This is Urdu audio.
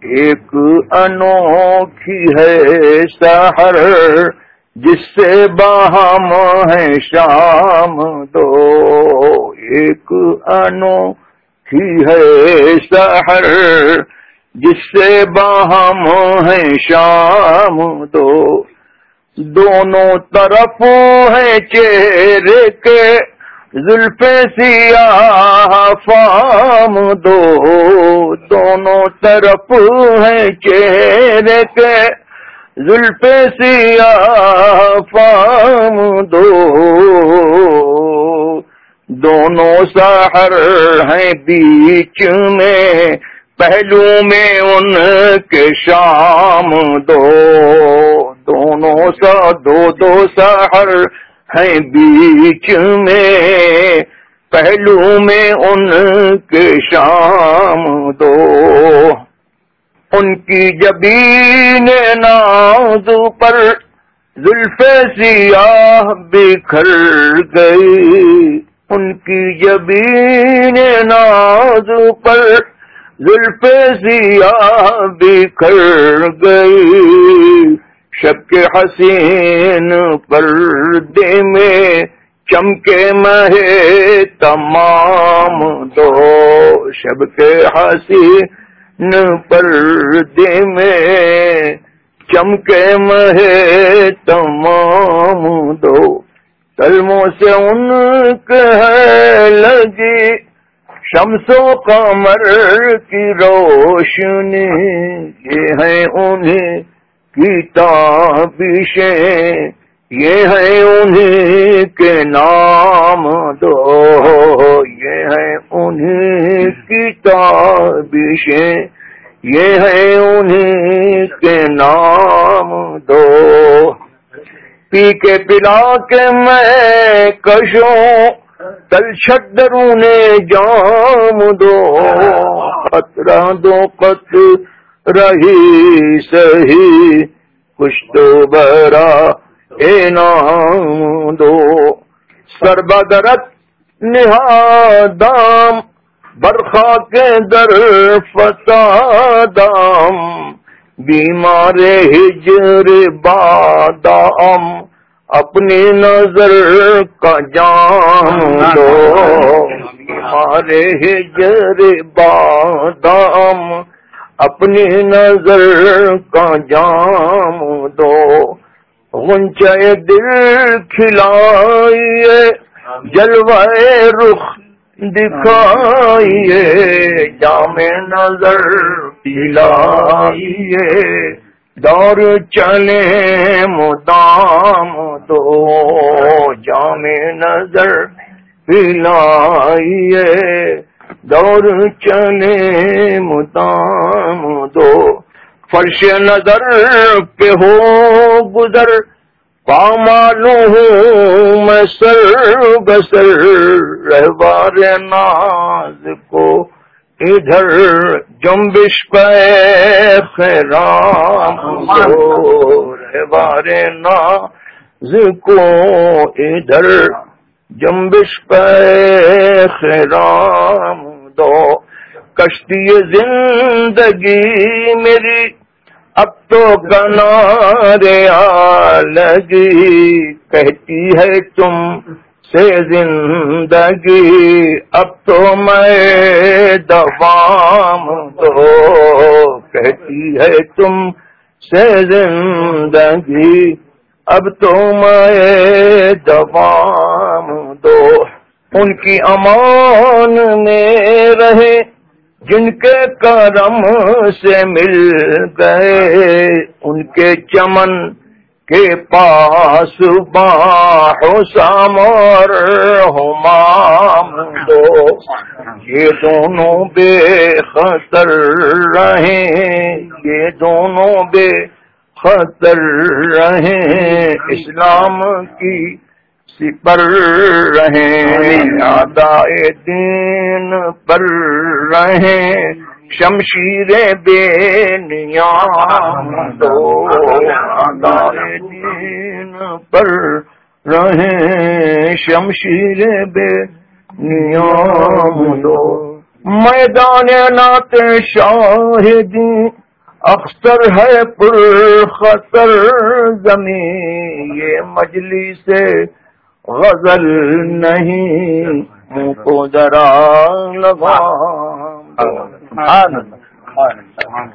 ایک انوکھی ہے سحر جس سے باہم ہے شام دو۔ ایک انوکھی ہے سحر جس سے باہم ہے شام دو۔ دونوں طرف ہے چہرے کے زلف سیاہ فام دو، دونوں طرف ہیں چہرے کے زلف سیاہ فام دو، دونوں سہر ہیں بیچ میں۔ پہلو میں ان کے شام دو، دونوں سا دو دو سہر ہیں بیچ میں، پہلو میں ان کے شام دو۔ ان کی جبین ناز پر زلف سیاہ بکھر گئی۔ ان کی جبین ناز پر زلف سیاہ بکھر گئی۔ شب کے حسین پردے میں چمکے مہے تمام دو شب کے حسین پردے میں چمکے مہے تمام دو کلموں سے ان کے لگی شمس و قمر کی روشنی یہ ہے انہیں کتابشیں یہ ہے انہیں کے نام دو۔ یہ ہے انہیں کتابشیں یہ ہے انہیں کے نام دو۔ پی کے پلا کے میں کشوں تل چھدروں نے جام دو۔ خطرہ دو قطر رہی سہی کچھ تو برا، اے نام دو۔ سر بدرت نہادام برخا کے در فتا دام بیمار ہجر بادام اپنی نظر کا جام دو۔ بیمار ہجر بادام اپنی نظر کا جام دو غنچے دل کھلائیے جلوائے رخ دکھائیے جام نظر پلائیے دور چلے مدام دو جام نظر پلائیے دور چلے متام دو۔ فرش نظر پہ ہو گزر پامالو ہوں میں سر بسر۔ رہبار ناز کو ادھر جمبش پہ خیرام دو۔ رہبار ناز کو ادھر۔ جمبش پہ خیرام دو، کشتی زندگی میری، اب تو کنارے لگی کہتی ہے تم سے زندگی، اب تو میں دوام دو، کہتی ہے تم سے زندگی، اب تو میں دوام دو۔ ان کی امان میں رہے، جن کے کرم سے مل گئے۔ ان کے چمن کے پاس باہو سامر ہمام دو۔ یہ دونوں بے خطر رہے یہ دونوں بے خطر رہیں۔ اسلام کی سپر رہیں۔ آدائے دین پر رہیں۔ شمشیر بے نیام دو آدائے دین پر رہیں۔ شمشیر بے نیام دو میدان نات شاہدی اختر ہے پر خطر زمین۔ یہ مجلی سے غزل نہیں کو ذرا لگا